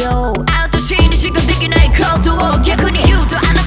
よ。あたしにしかできないことを逆に言うとあなた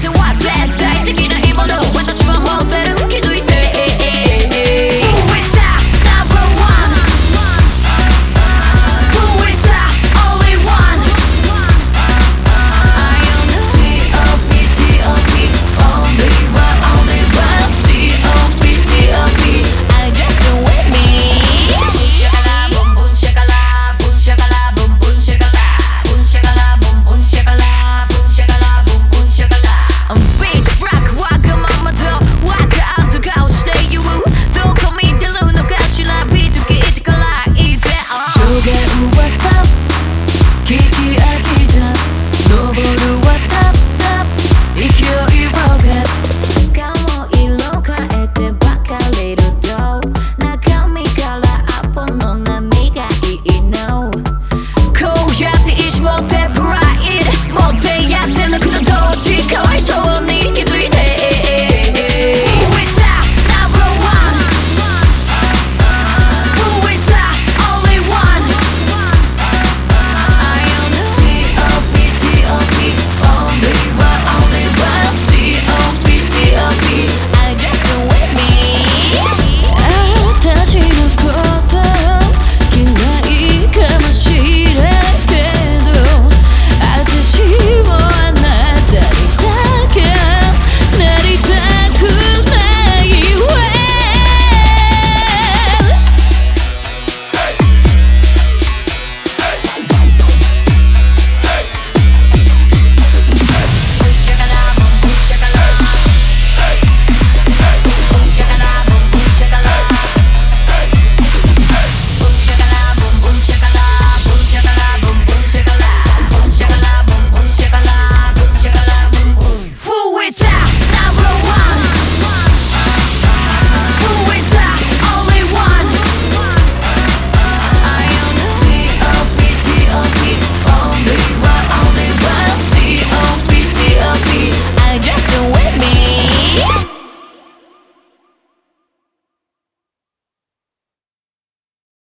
飽きた登るはタップタップ勢い